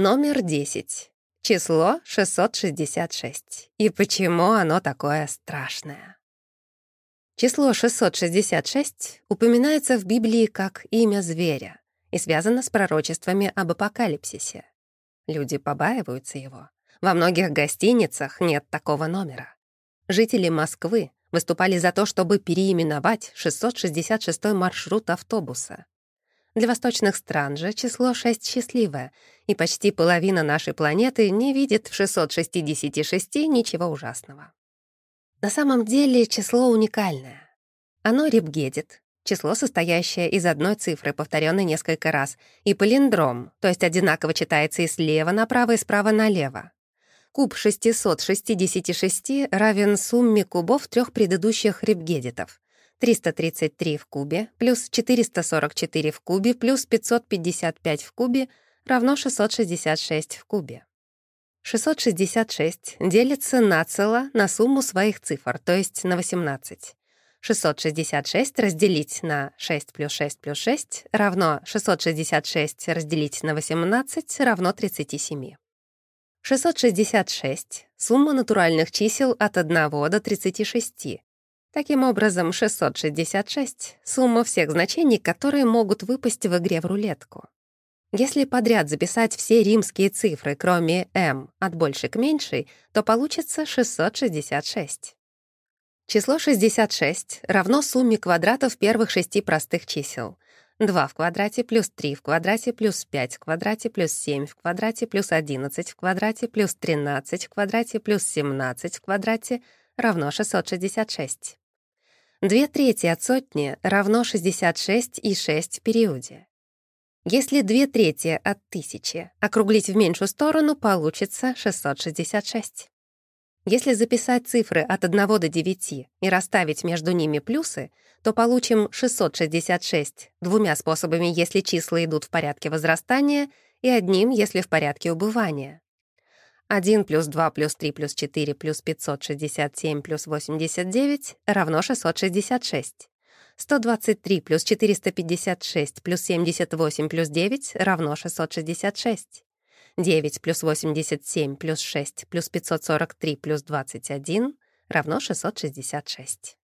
Номер 10. Число 666. И почему оно такое страшное? Число 666 упоминается в Библии как имя зверя и связано с пророчествами об апокалипсисе. Люди побаиваются его. Во многих гостиницах нет такого номера. Жители Москвы выступали за то, чтобы переименовать 666 маршрут автобуса. Для восточных стран же число 6 счастливое, и почти половина нашей планеты не видит в 666 ничего ужасного. На самом деле число уникальное. Оно рибгедит, число, состоящее из одной цифры, повторенной несколько раз, и палиндром, то есть одинаково читается и слева направо, и справа налево. Куб 666 равен сумме кубов трех предыдущих рибгедитов. 333 в кубе плюс 444 в кубе плюс 555 в кубе равно 666 в кубе. 666 делится нацело на сумму своих цифр, то есть на 18. 666 разделить на 6 плюс 6 плюс 6 равно 666 разделить на 18 равно 37. 666 — сумма натуральных чисел от 1 до 36. Таким образом, 666 — сумма всех значений, которые могут выпасть в игре в рулетку. Если подряд записать все римские цифры, кроме m, от большей к меньшей, то получится 666. Число 66 равно сумме квадратов первых шести простых чисел. 2 в квадрате плюс 3 в квадрате плюс 5 в квадрате плюс 7 в квадрате плюс 11 в квадрате плюс 13 в квадрате плюс 17 в квадрате равно 666. Две трети от сотни равно 66 и 6 в периоде. Если две трети от тысячи округлить в меньшую сторону, получится 666. Если записать цифры от 1 до 9 и расставить между ними плюсы, то получим 666 двумя способами, если числа идут в порядке возрастания, и одним, если в порядке убывания. 1 плюс 2 плюс 3 плюс 4 плюс 567 плюс 89 равно 666. 123 плюс 456 плюс 78 плюс 9 равно 666. 9 плюс 87 плюс 6 плюс 543 плюс 21 равно 666.